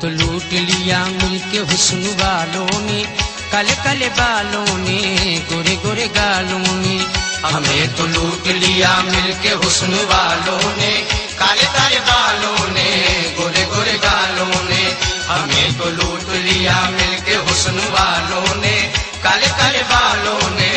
تو لوٹ لیا مل کے حسن والوں نے کل کل بالوں نے گورے گورے گالوں نے ہمیں تو لوٹ لیا مل کے حسن والوں نے کالے کالے بالوں نے گورے گورے گالوں نے ہمیں تو لوٹ لیا مل کے حسن والوں نے کالے کالے بالوں نے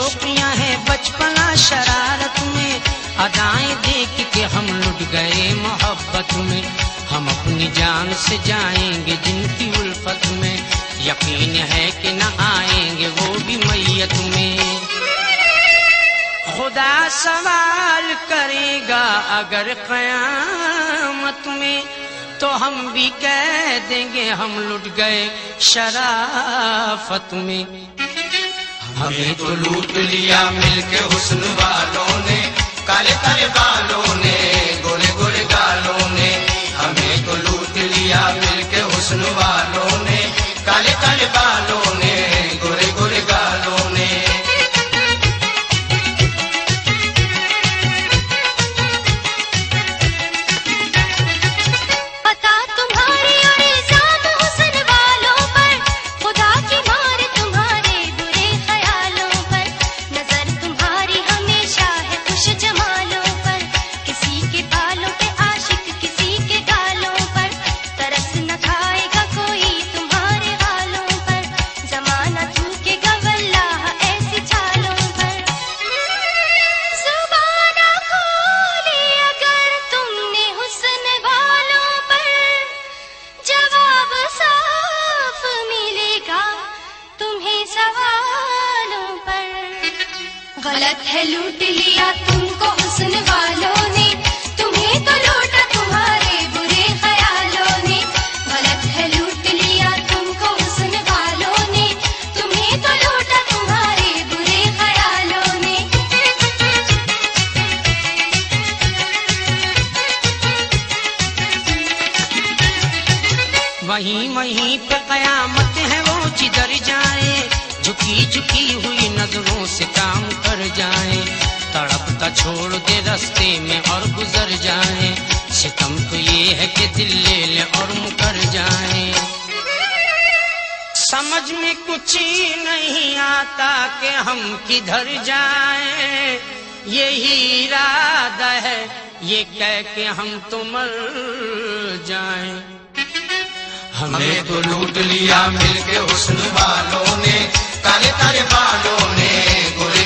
شوقیاں ہیں بچپنا شرارت میں ادائیں دیکھ کے ہم لٹ گئے محبت میں ہم اپنی جان سے جائیں گے جن کی الفت میں یقین ہے کہ نہ آئیں گے وہ بھی میت میں خدا سوال کرے گا اگر قیامت میں تو ہم بھی کہہ دیں گے ہم لٹ گئے شرافت میں ہمیں تو لوٹ لیا مل کے حسن والوں نے۔ کالے کالے غلط ہے لوٹ لیا تم کو حسن والوں نے۔ تمہیں تو لوٹا تمہارے برے خیالوں نے۔ غلط ہے لوٹ لیا تم کو حسن والوں نے۔ تمہیں تو لوٹا تمہارے برے خیالوں نے۔ وہیں وہیں پہ قیامت ہے وہ جدھر جائیں جھکی جھکی ہوئی نظروں سے کام کر جائیں۔ تڑپتا چھوڑ دے رستے میں اور گزر جائیں۔ ستم تو یہ ہے کہ دل لے لے اور مکر جائیں۔ سمجھ میں کچھ ہی نہیں آتا کہ ہم کدھر جائیں۔ یہی ارادہ ہے، یہ کہہ کے ہم تو مر جائیں۔ ہمیں تو لوٹ لیا مل کے حسن والوں نے۔ کالے تارے بالوں نے گورے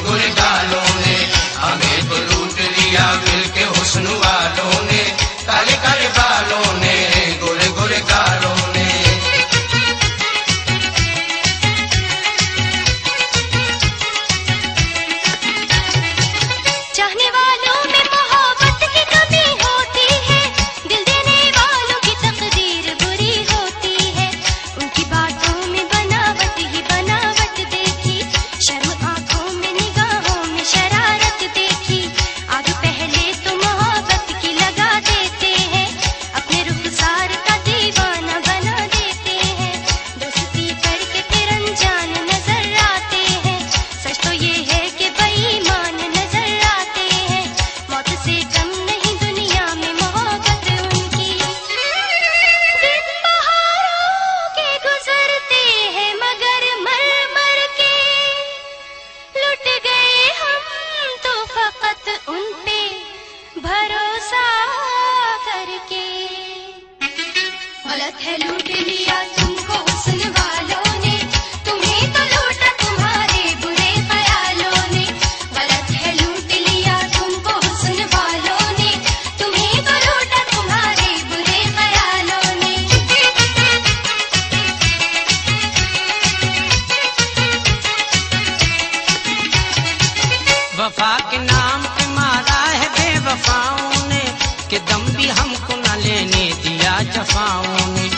وفا کے نام پہ مارا ہے بے وفاؤں نے، کہ دم بھی ہم کو نہ لینے دیا جفاؤں نے۔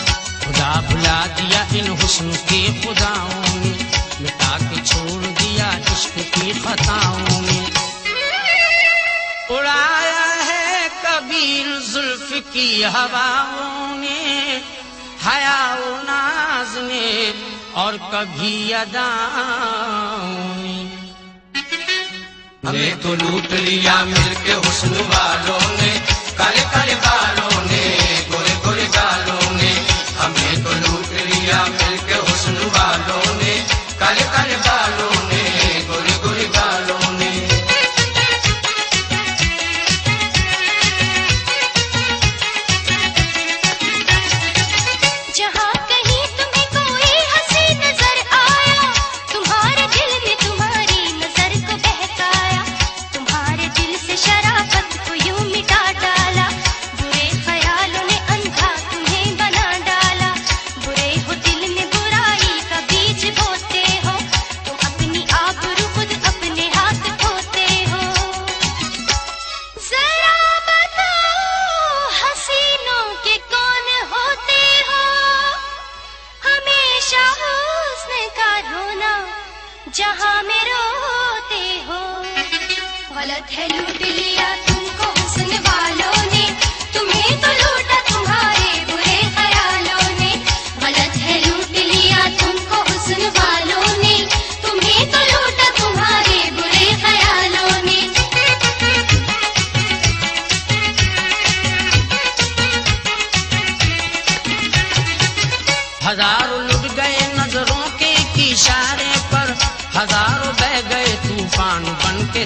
خدا بھلا دیا ان حسن کے خداؤں نے۔ مٹا کے چھوڑ دیا عشق کی خطاؤں نے۔ اڑایا ہے کبیر زلف کی ہواؤں نے۔ حیا ناز نے اور کبھی اداؤں ہمیں تو لوٹ لیا مل کے حسن والوں نے۔ جہاں میں روتے ہو۔ غلط ہے لوٹ لیا تم کو حسن والوں نے۔ تمہیں تو لوٹا تمہارے برے خیالوں نے۔ غلط ہے لوٹ لیا تم کو حسن والوں نے۔ تمہیں تو لوٹا تمہارے برے خیالوں نے۔ ہزاروں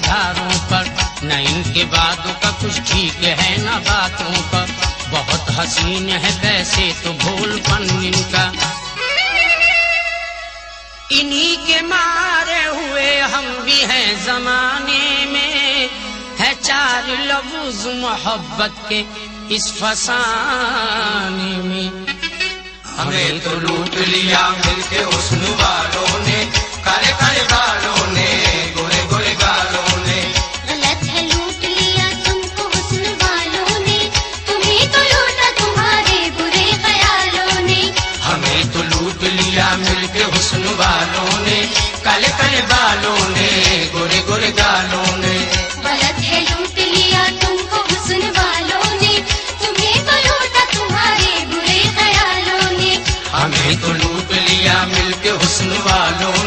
دھاروں پر، نہ ان کے بعدوں کا کچھ ٹھیک ہے، نہ باتوں پر بہت حسین ہے پیسے تو بھول پن ان کا۔ انہی کے مارے ہوئے ہم بھی ہیں زمانے میں۔ ہے چار لفظ محبت کے اس فسانے میں۔ ہمیں تو لوٹ لیا، مل کے اس تو لوٹ لیا مل کے حسن والوں